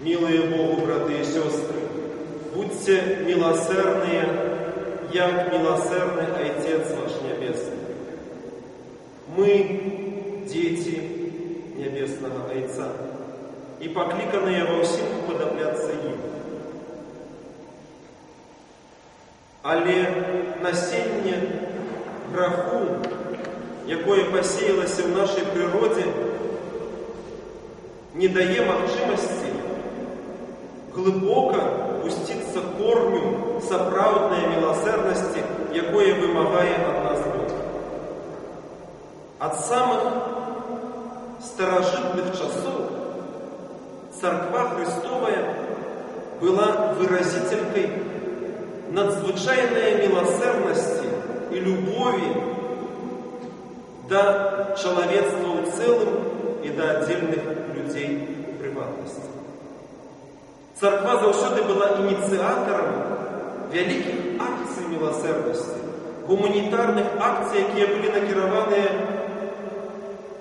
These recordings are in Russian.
Милые Богу, браты и сестры, будьте милосердные, як милосердный Отец ваш Небесный. Мы дети Небесного Отца, и покликанные во всем уподобляться им. Але насіння граху, якое посеялося в нашій природі, не дає можливості глибоко пуститься корню сапраўднай милосердности, якое вымагае ад нас Бог. Ад самых старажытных часов Церква Христовая была выразителькой надзвычайной милосердности и любови до человечества в целом и до отдельных людей в приватности. Церква заўсёды была ініцыятарам вялікіх акцый милосердности, гуманітарных акцый, якія былі накіраваныя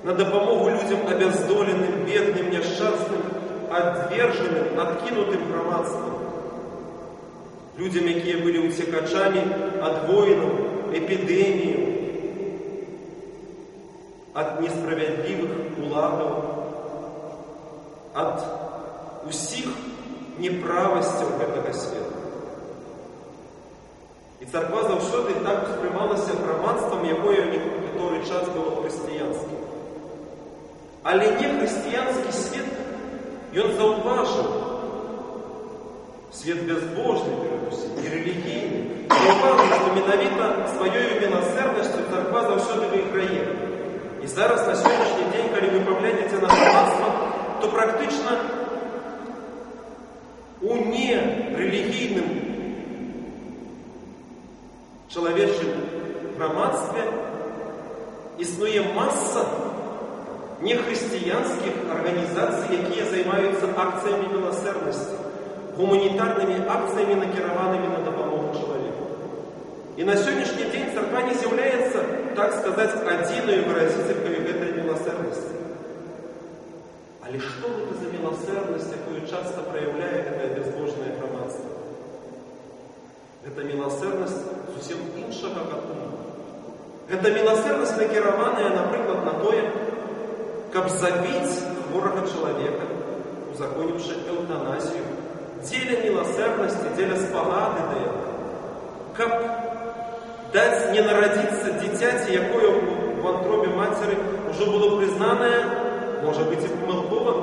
на дапамогу людям абяздоленым, бедным, няшчасным, адвержаным, адкінутым грамадствам. Людям, якія былі уцекачамі ад войнаў, эпідэміяў, ад несправядлівых уладаў, ад усіх неправасцяў гэтага свету. І царква заўсёды так успрымалася грамадствам, якое ў некаторы час было хрысціянскім. Але не хрысціянскі свет ён заўважыў свет бязбожны перадусім і рэлігійны заўважыў, што менавіта сваёю міласерднасцю царква заўсёды выйграе. І зараз на сённяшні дзень, калі вы паглядзіце на грамадства, то практычна у нерелігійным чалавечым грамадстве існуе маса нехрысціянскіх арганізацый, якія займаюцца акцыямі міласэрнасці, гуманітарнымі акцыямі, накіраванымі на дапамогу чалавеку. І на сённяшні дзень царква не з'яўляецца, так сказаць, адзінай выразителькай гэтай міласэрнасці. Але што гэта за міласэрнасць, якую часта праяўляе гэтае бязбожнае грамадства? Гэта міласэрнасць зусім іншага гатунку. Гэта міласэрнасць накіраваная, напрыклад, на тое, каб забіць хворага чалавека, узаконіўшы эўтаназію, дзеля міласэрнасці, дзеля спагады да яго, каб даць не нарадзіцца дзіцяці, якое ў вантробе мацеры ўжо было прызнанае, можа быць і памылкова,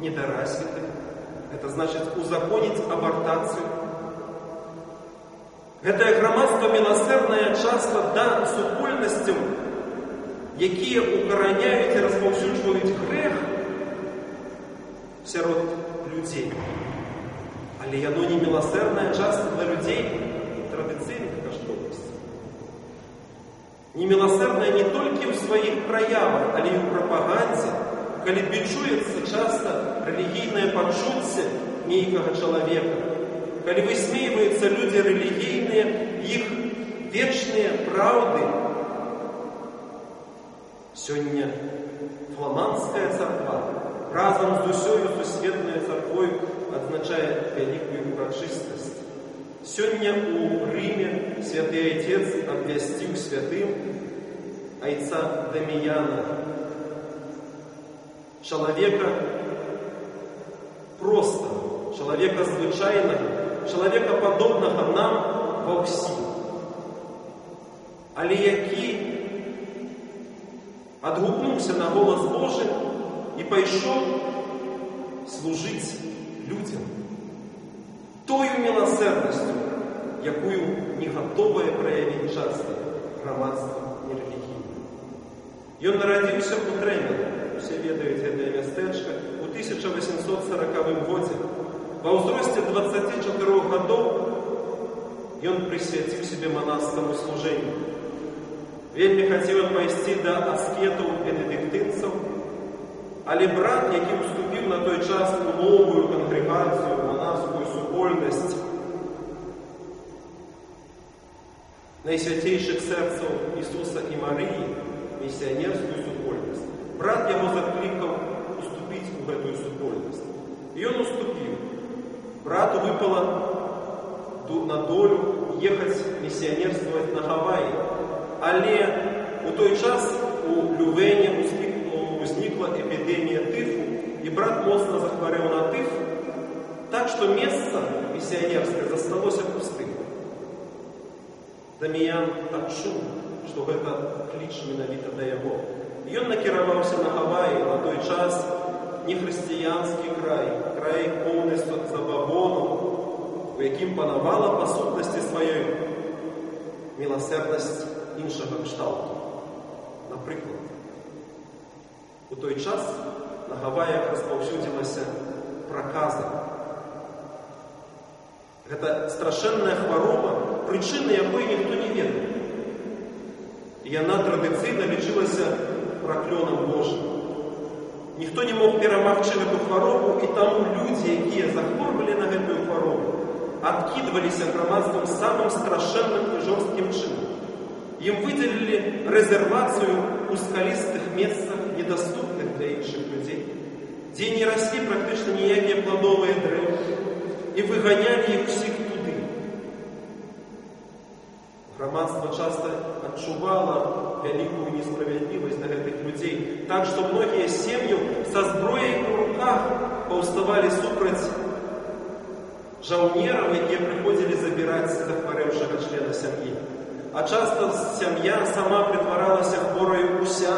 недаразвітых. Это значыць узаконіць абартацыю. Гэтае грамадства міласэрнае часта да супольнасцям, якія укараняюць і распаўсюджваюць грэх сярод людзей. Але яно не міласэрнае часта для людзей традыцыйных каштоўнасцей. Неміласэрнае не толькі ў сваіх праявах, але і ў прапагандзе, калі бічуецца часта рэлігійнае пачуцце нейкага чалавека, калі высмейваюцца людзі рэлігійныя, іх вечныя праўды. Сёння фламандская царква разам з усёю сусветнай царквой адзначае вялікую урачыстасць. Сёння у Рыме святы Отец абвясціў святым айца Даміяна, чалавека проста, чалавека звычайнага, чалавека падобнага нам ва ўсім. Але які адгукнуўся на голас Божы і пайшоў служыць людзям тою міласэрнасцю, якую не гатовае праявіць часта грамадства нерэлігійна. Ён нарадзіўся у Трэмеле, усе ведаюць гэтае мястэчка, у 1840 годзе. Ва ўзросце 24 гадоў ён прысвяціў сябе манаскаму служэнню. Вельмі хацеў пайсці да аскетаў бенедыктынцаў, але брат, які уступіў на той час у новую кангрэгацыю, манаскую супольнасць найсвяцейшых сэрцаў Ісуса і Марыі, місіянерскую супольнасць, брат яго заклікаў уступіць у гэтую супольнасць. И он уступил. Брату выпало на долю ехать миссионерствовать на Гавайи. Але у той час у Лювені возникла эпидемия тифу, и брат моцно захворел на тиф, так что место миссионерское засталось пустым. Даміян адчуў, што гэта кліч менавіта да яго. Ён накіраваўся на Гаваі на той час нехрысціянскі край, край поўнасцю забабону, у якім панавала па сутнасці сваёй міласэрнасць іншага кшталту. Напрыклад, у той час на Гаваях распаўсюдзілася праказа. Гэта страшэнная хвароба, причины якої ніхто не ведає. І вона традиційно лічилася прокльоном Божим. Ніхто не мог перемагчи эту хворобу, і тому люди, які захворювали на эту хворобу, откидывались громадством самым страшенным и жестким чином. Им выделили резервацию у скалистых местах, недоступных для інших людей, где не росли практично ніякі плодовые древа, и выгоняли их всех Громадство часто адчувала вялікую несправядлівасць да гэтых людзей, так што многія сем'і са зброяй у руках паўставалі супраць жаўнераў, якія прыходзілі забіраць захварэўшага члена сям'і. А часто сям'я сама прытваралася хвораю уся,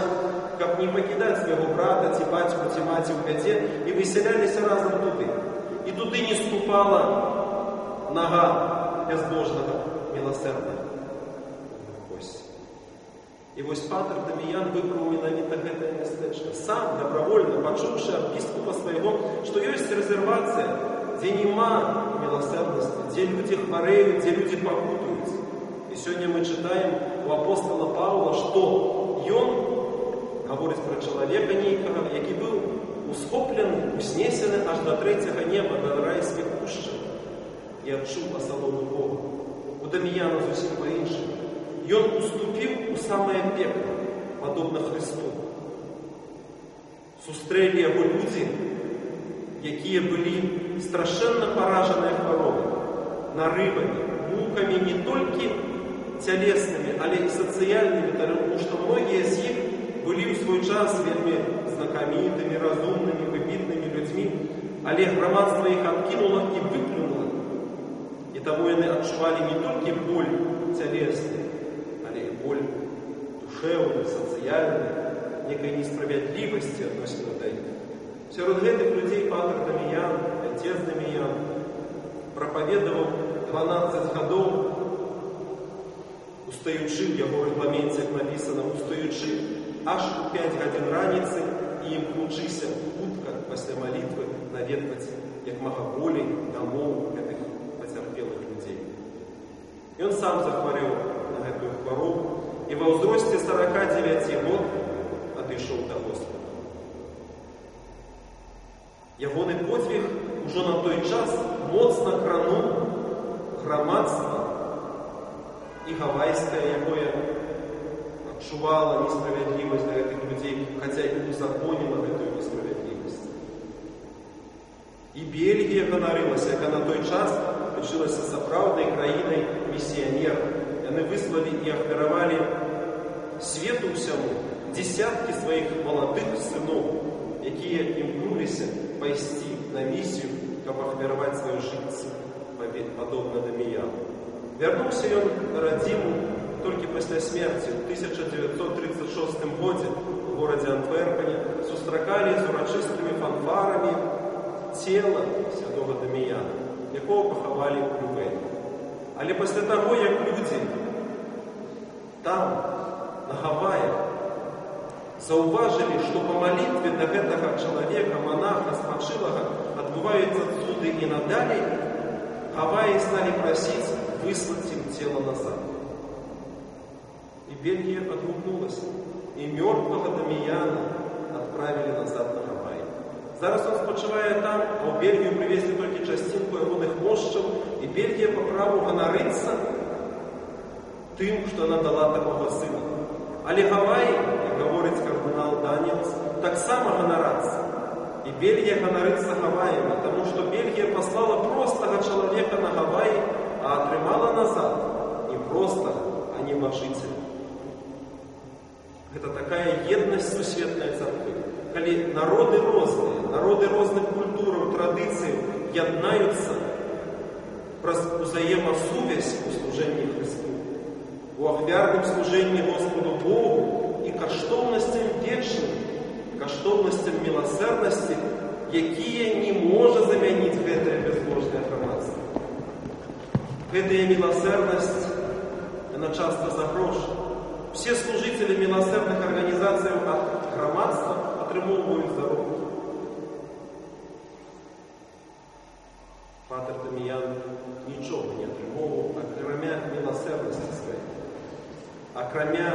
каб не пакідаць свайго брата ці бацьку ці маці ў бядзе і высяляліся разам туды. І туды не ступала нага бязбожнага милосердного. І вось патр Даміян выбраў менавіта гэтае мястэчка. Сам добровольно пачуўшы ад біскупа свайго, што ёсць рэзервацыя, дзе няма міласэрнасці, дзе людзі хварэюць, дзе людзі пакутаюць. І сёння мы чытаем у апостола Паўла, што ён гаворыць пра чалавека нейкага, які быў усхоплены, узнесены аж да трэцяга неба, да райскіх пушчаў і адчуў асалоду Бога. У Даміяна зусім па-іншаму. Ён уступіў у самае пекло, падобна Христу. Сустрэлі яго людзі, якія былі страшэнна паражаныя хваробы, нарывамі, мукамі не толькі цялеснымі, але і сацыяльнымі, таму што многія з іх былі ў свой час вельмі знакамітымі, разумнымі, выбітнымі людзьмі, але грамадства іх адкінула і выплюнула. І таму яны адчувалі не толькі боль цялесны, боль душевную, социальную, некой несправедливости относительно до них. Сярод гэтых людей Патр Даміян, отец Даміян, проповедовал 12 годов, устаючи, в яго регламенте написано, устаючи аж у 5 годин раницы и імкнучыся хутка пасля молитвы наведваць як мага болей домов гэтых потерпелых людей. И он сам захворел на гэтую хваробу и во возрасте 49 год отышоў да Господа. Ягоны подвиг уже на той час моцна крануў грамадства і гавайскае, якое адчувала несправядлівасць да гэтых людзей, хаця і узаконіла гэтую несправядлівасць. І Бельгія ганарылася, яка на той час лічылася сапраўднай краінай місіянераў. Яны выслали и ахвяравалі свету ўсяму десяткі сваіх маладых сыноў, якія імкнуліся пайсці на місію, каб ахвяраваць сваё жыццё, падобна Даміяну. Вярнуўся ён на радзіму толькі пасля смерці ў 1936 годзе у горадзе Антверпені сустракалі з урачыстымі фанфарамі цела святого Даміяна, якого пахавалі ў Лювені. Але пасля таго, як людзі там, на Гаваях, заўважылі, што па малітве да гэтага чалавека, манаха, спачылага адбываюцца цуды і надалей, Гаваі сталі прасіць выслаць ім цела назад. І Бельгія адгукнулася, і мёртвага Даміяна адправілі назад на Гаваі. Зараз он спачывае там, а ў Бельгію прывезлі толькі часцінку ягоных мошчаў, і Бельгія па праву ганарыцца тым, што она дала такого сына. Але Гавай, як гаворыць кардынал Даніэлс, таксама ганарацца. и Бельгия ганарыцца Гавайями, потому что Бельгия послала простого человека на Гавайи, а отрымала назад не просто, а небожителя. Это такая едность сусветной церкви. Коли народы разные, народы разных культур, традиций яднаются про взаимосувязь у служении Христу, у ахвярном служении Господу Богу и каштовностям вечным, каштовностям милосердности, якія не может заменить гэтае безбожное грамадство. Гэтая милосердность, она часто запрошена. Все служители милосердных организаций от громадства атрымоўваюць заробкі. Патер Даміян нічога не атрымоўваў, акрамя милосердности своей, акрамя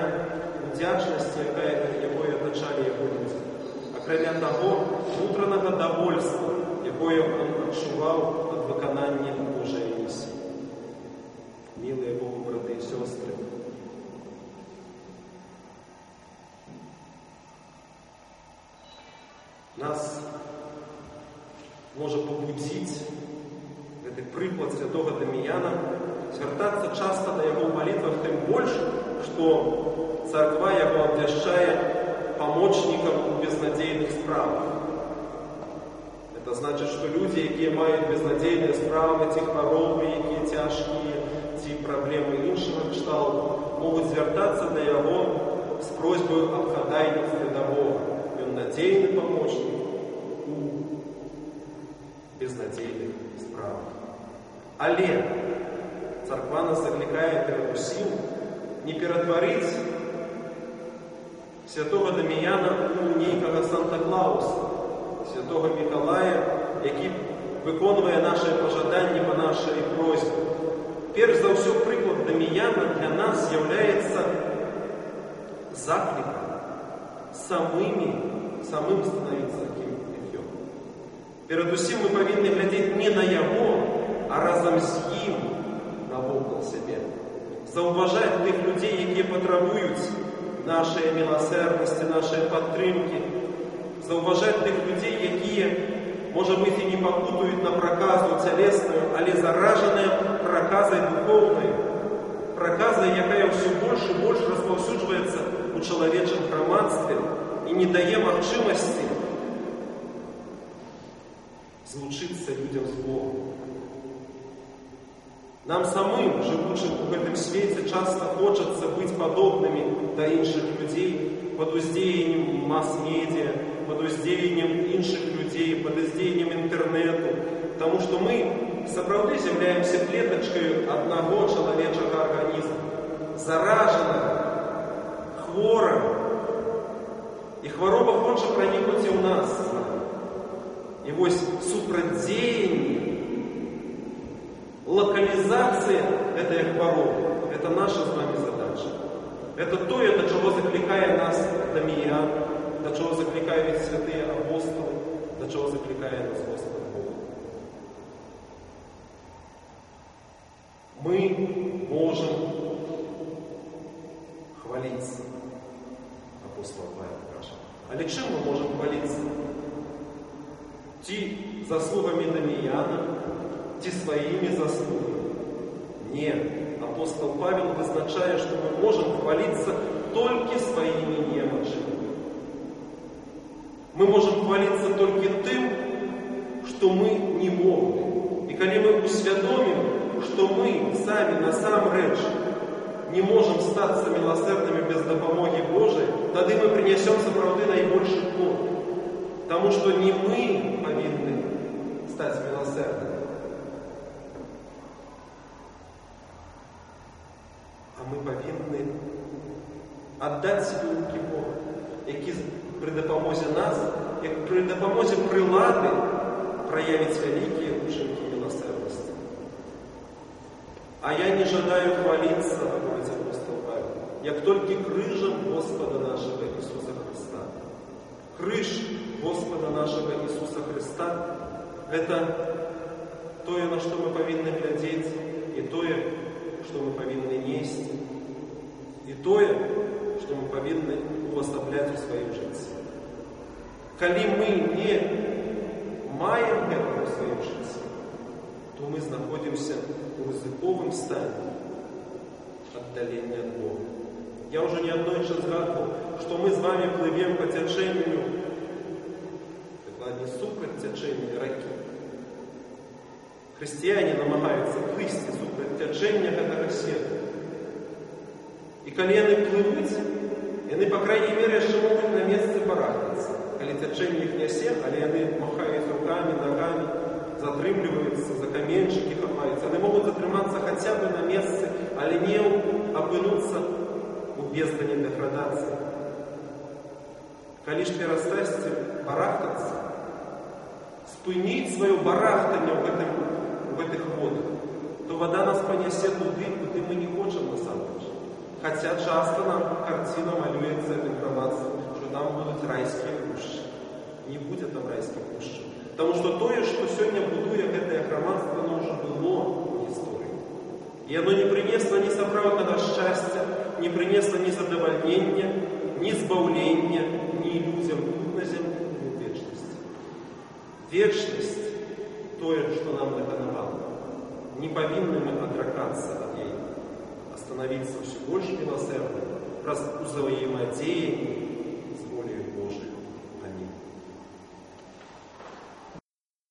удзячнасці, якая якой атачалі яго людзі, акрамя таго внутранага давольства, якое он адчуваў ад выканання Божай миссии. Милые Богу браты и сестры, нас може побудзіць гэты прыклад святого Даміяна звяртацца часта на яго малітвах тым больш, што царква яго абвяшчае памочнікам у безнадзейных справах. Это значит, што людзі, якія маюць безнадзейныя справы, ці хваробы, якія цяжкія, ці праблемы іншага кшталту, могуць звяртацца да яго з просьбаю аб хадайніцтве да Бога. Ён надзейны памочнік у безнадзейных справах. Але царква нас заклікае перадусім не ператварыць святого Даміяна у нейкага Санта-Клауса, святого Мікалая, які выконвае нашыя пажаданні па нашай просьбе. Перш за ўсё прыклад Даміяна для нас з'яўляецца заклікам самымі самым становіцца таким як ён. Перадусім мы павінны глядзець не на яго, а разам з ім навокал сябе. Заўважаць тых людзей, якія патрабуюць нашай міласэрнасці, нашай падтрымкі, заўважаць тых людзей, якія, можа быць, і не пакутаюць на праказу цялесную, але заражаныя праказай духоўнай, праказай, якая ўсё больш і больш распаўсюджваецца у чалавечым грамадстве і не дае магчымасці злучыцца людзям з Богом. Нам самым, жывучым у гэтым свеце, часта хочацца быць падобнымі да іншых людзей под уздзеяннем мас-медіа, под уздзеяннем іншых людзей, под уздзеяннем інтэрнэту, Таму што мы сапраўды з'яўляемся клетачкаю аднаго чалавечага арганізму, заражанага, хворага. І хвароба хоча пранікнуць і ў нас з вами. І вось супрацьдзеянне локализация этой хворобы – это наша с вами задача. Это то, до чего закликает нас Дамиян, до чего закликают святые апостолы, до чего закликает нас Господь Бог. Мы можем хвалиться, апостол Павел каже. Але чим ми можемо хвалитися? Ті заслугами Дамияна, ті своими заслугами. Нет, апостол Павел вызначает, что мы можем хвалиться только своими немощами. Мы можем хвалиться только тем, что мы не когда мы усвядомим, что мы сами на самом речь не можем статься милосердными без допомоги Божией, тогда мы принесем сапраўды наибольший плод. Потому что не мы повинны стать милосердными, а мы повинны отдать себе руки Бога, які при допомозі нас, як при допомозі прилади проявить великие учинки милосердности. А я не жадаю хвалиться, говорит апостол Павел, як только крыжем Господа нашего Иисуса Христа. Крыж Господа нашего Иисуса Христа – это то, на что мы повинны глядеть, и то, что мы повинны нести, и то, что мы повинны увособлять в своем житті. Коли мы не маємо этого в своем житті, то мы находимся у языковом стані отдаления от Бога. Я уже не однойче згадував, що ми з вами плывем по течению, не супер течению раки. Христиане намагаются плисти супер течення этого сердца. І калі яны плывуць, яны, по крайней мере, яшчэ могуць на месцы барахацца. Калі тячэнне іх нясе, але яны махаюць руками, ногами, затрымліваюцца, за каменчыкі хапаюцца. Яны могуць затрымацца хаця бы на месцы, але не апынуцца у бездані дэградацыі. Калі ж перастасці барахтацца, спыніць сваё барахтанне ў гэтым, у гэтых водах, то вода нас панясе туды, куды мы не хочам насамрэч. Хаця часта нам карціна малюецца інфармацыя, што там будуць райскія пушчы. Не будзе там райскіх пушчаў. Таму што тое, што сёння будуе гэтае грамадства, оно ўжо было ў гісторыі. І яно не прынесла ні сапраўднага шчасця, не прынесла ні задавальнення, ні збаўлення, ні людзям тут на зямлі, ні ў вечнасці. Вечнасць тое, што нам даканавала. Не павінны мы адракацца ад яе, а становіцца ўсё больш міласэрным праз узаемадзеянне